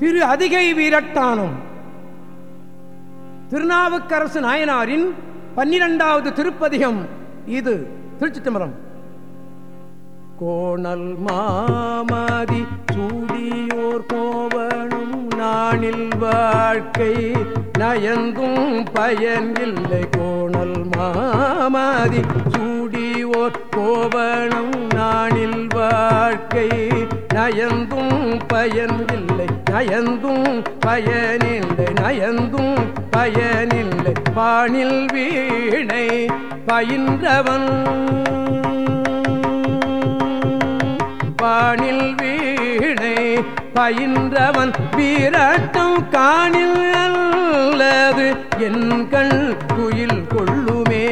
திரு அதிகை வீரட்டானம். திருநாவுக்கரசு நாயனாரின் பன்னிரெண்டாவது திருப்பதிகம் இது. திருச்சி திமரம் கோணல் மாமதி சூடியோர் கோவனும் நானில் வாழ்க்கை நயந்தும் பயன் இல்லை. கோணல் மாமதி சூடியோர் கோவனும் நானில் வாழ்க்கை நயந்தும் பயனில்லை நயந்தும் பயனில்லை நயந்தும் பயனில்லை. பாணில் வீணை பயின்றவன். பாணில் வீணை பயின்றவன். வீரட்டம் காணில் அல்லது என் கண் குயில் கொள்ளுமே.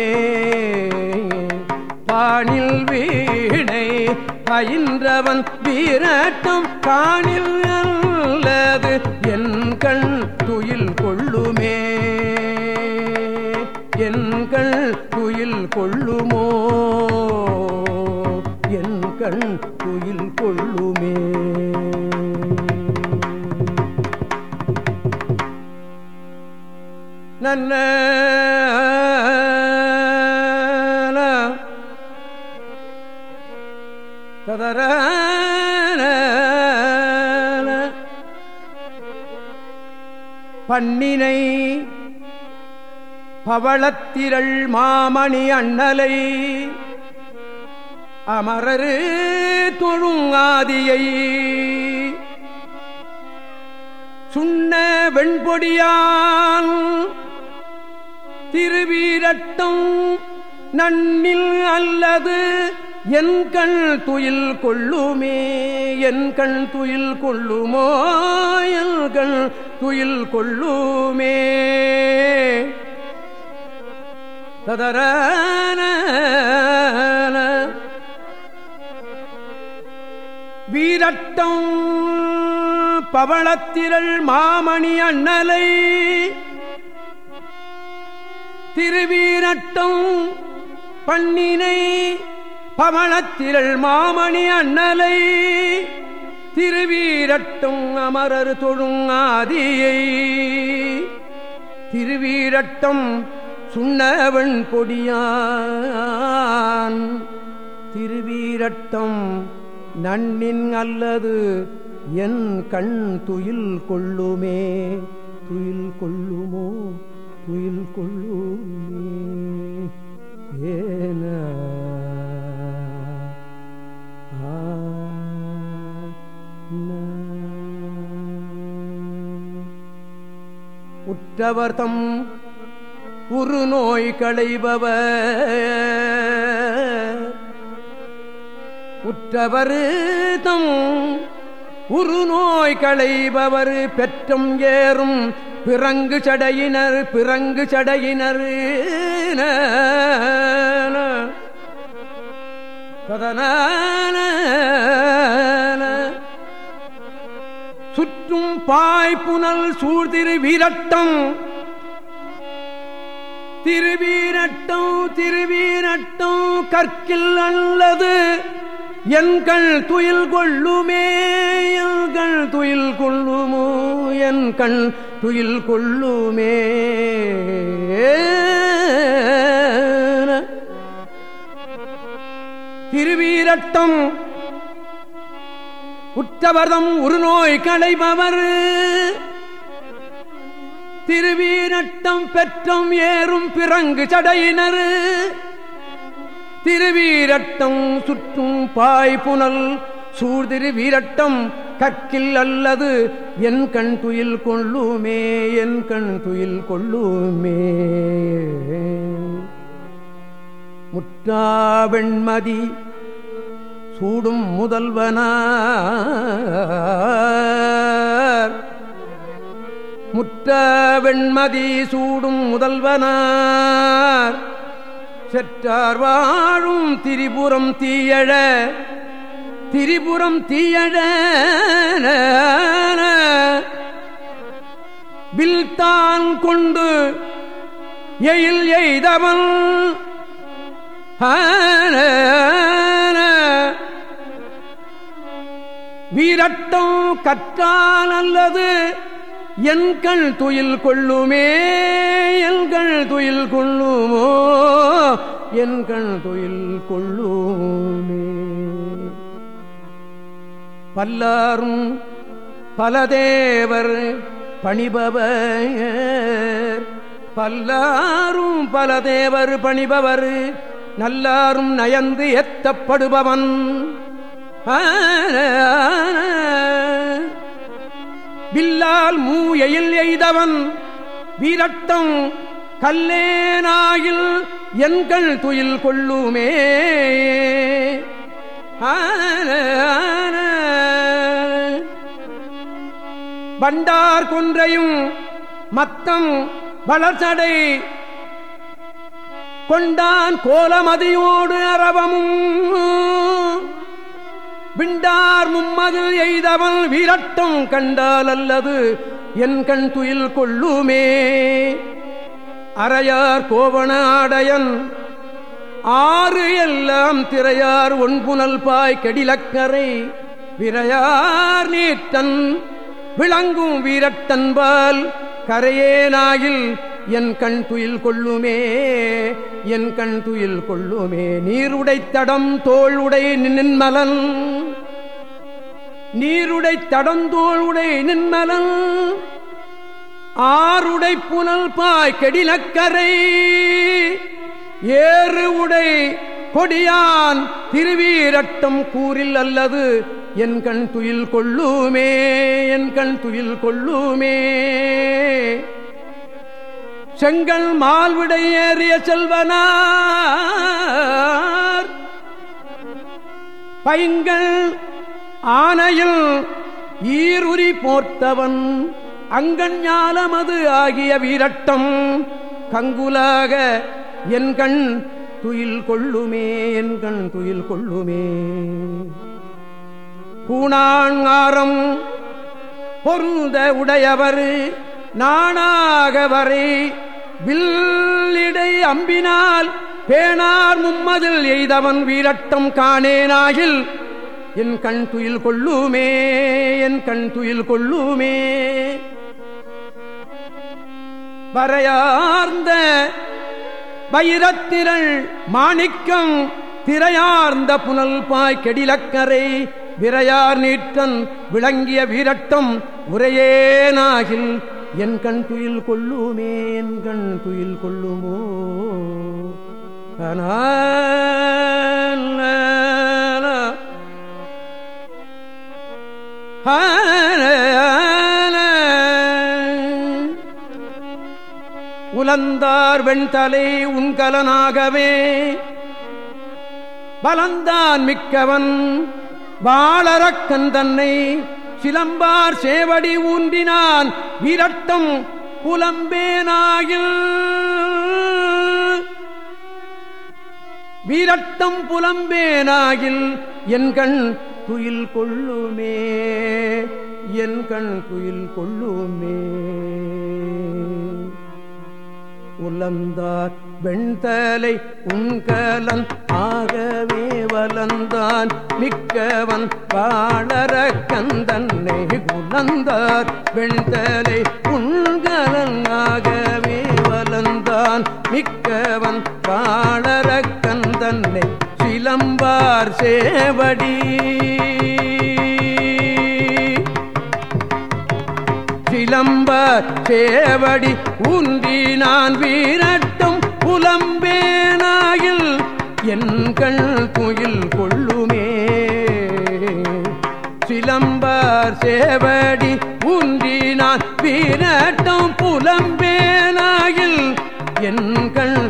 பாணில் வீணை பயின்றவன் வீரட்டம் காணில் அல்லது என் கண் துயில் கொள்ளுமே. என் கண் துயில் கொள்ளுமோ? என் கண் துயில் கொள்ளுமே. நன்ன ததர பண்ணினை பவளத்திரள் மாமணி அண்ணலை அமரரு தொழுங்காதியை சுண்ண வெண்பொடியால் திருவீரட்டம் நன்னில் அல்லது என் கண் துயில் கொள்ளுமே என் கண் துயில் கொள்ளுமோ என் கண் துயில் கொள்ளுமே. ததரான வீரட்டம் பவளத்திரள் மாமணி அண்ணலை. திருவீரட்டம் பண்ணினை பவளத்திரள் மாமணி அண்ணலை திருவீரட்டும் அமரர் தொழுங்காதியை திருவீரட்டம் சுண்ணவன் பொடியான் திருவீரட்டம் நன்னின் அல்லது என் கண் துயில் கொள்ளுமே. துயில் கொள்ளுமோ? துயில் கொள்ளுமே. ஏன உற்றவர்தம் உரு நோய் களைபவர். உற்றவர் தம் உரு நோய் களைபவர். பெற்றம் ஏறும் பிறங்கு சடையினர் பிறங்கு சடையினர். சுற்றும் பாய்ப்புனல் சூழ்திரு வீரட்டம் திருவீரட்டம் திருவீரட்டம் கற்கில் அல்லது எண்கள் துயில் கொள்ளுமே எங்கள் துயில் கொள்ளுமோ என் கண் துயில் கொள்ளுமே. திருவீரட்டம் உற்றவர்தம் உருநோய் களைபவர். திருவீரட்டம் பெற்றம் ஏறும் பிறங்கு சடையினர். திருவீரட்டம் சுற்றும் பாய் புனல். சூழ்திரு வீரட்டம் கற்கில் அல்லது என் கண் துயில் கொள்ளுமே என் கண் துயில் கொள்ளுமே. முற்றாவெண்மதி சூடும் முதல்வனார். முற்ற வெண்மதி சூடும் முதல்வனார். செற்றார் வாழும் திரிபுரம் தீயழ திரிபுரம் தீயழ. வில்தான் கொண்டு எயில் எய்தவன். வீரட்டம் கற்றால் அல்லது என்கள் துயில் கொள்ளுமே எண்கள் துயில் கொள்ளுமோ எண்கள் துயில் கொள்ளுமே. பல்லாரும் பலதேவர் பணிபவர். பல்லாரும் பலதேவர் பணிபவர். நல்லாரும் நயந்து எத்தப்படுபவன். வில்லால் மூயையில் எய்தவன் வீரட்டம் கல்லேனாயில் எண்கள் துயில் கொள்ளுமே. பண்டார் கொன்றையும் மத்தம் வளர்ச்சடை கொண்டான் கோலமதியோடு அரவமும். விண்டார் மும்மது எய்தவன் வீரட்டம் கண்டால் அல்லது என் கண் துயில் கொள்ளுமே. அறையார் கோவண ஆடையன் ஆறு எல்லாம் திரையார் ஒன்புனல் பாய் கெடிலக்கரை விரையார் நீட்டன் விளங்கும் வீரட்டன்பால் கரையேனாயில் என் கண் துயில் கொள்ளுமே என் கண் துயில் கொள்ளுமே. நீருடைத்தடம் தோளுடை நின்மலன் நீருடை தடந்தோளுடை நின்மலன் ஆறுடை புனல் பாய் கெடிலக்கரை. ஏறு உடை கொடியான் திருவீரட்டம் கூறில் அல்லது என் கண் துயில் கொள்ளுமே என் கண் துயில் கொள்ளுமே. செங்கல் மால்விடை ஏறிய செல்வனார். பைங்கள் ஆனையில் ஈருரி போர்த்தவன் அங்கஞாலமது ஆகிய வீரட்டம் கங்குலாக என் கண் துயில் கொள்ளுமே என் கண் துயில் கொள்ளுமே. கூணாங்காரம் பொருந்த உடையவர் நாணாகவரை வில்லிடை அம்பினால் பேனார் மும்மதில் எய்தவன் வீரட்டம் காணேனாகில் என் கண் துயில் கொள்ளுமே என் கண் துயில் கொள்ளுமே. வரையார்ந்த வைரத்திரள் மாணிக்கம் திரையார்ந்த புனல் பாய் கெடிலக்கரை விரையார் நீற்றன் விளங்கிய வீரட்டம் உரையேனாகில் என் கண் துயில் கொள்ளுமே என் கண் துயில் கொள்ளுமோ? உலந்தார் வெண்தலை உங்கலனாகவே பலந்தான் மிக்கவன் வாழறக்கன் தன்னை சிலம்பார் சேவடி ஊன்றினான் விரட்டம் புலம்பேனாயில். வீரட்டம் புலம்பேனாயில் என் கண் துயில் கொள்ளுமே என் கண் குயில் கொள்ளுமே. உலந்தார் வெண்தலை உண்கலன் ஆகவே வலந்தான் மிக்கவன் வாழற கந்தன்னை உலந்தார் வெண்தலை உண்கலன் ஆகவே வலந்தான் மிக்கவன் வாழற கந்தன்னை சிலம்பார் சேவடி. சிலம்ப சேவடி ஊன்றி நான் வீரட்டும் புலம்பேனாயில் என் கண் குயில் கொள்ளுமே. சிலம்பார் சேவடி ஊன்றி நான் வீரட்டும் புலம்பேனாயில் என் கண்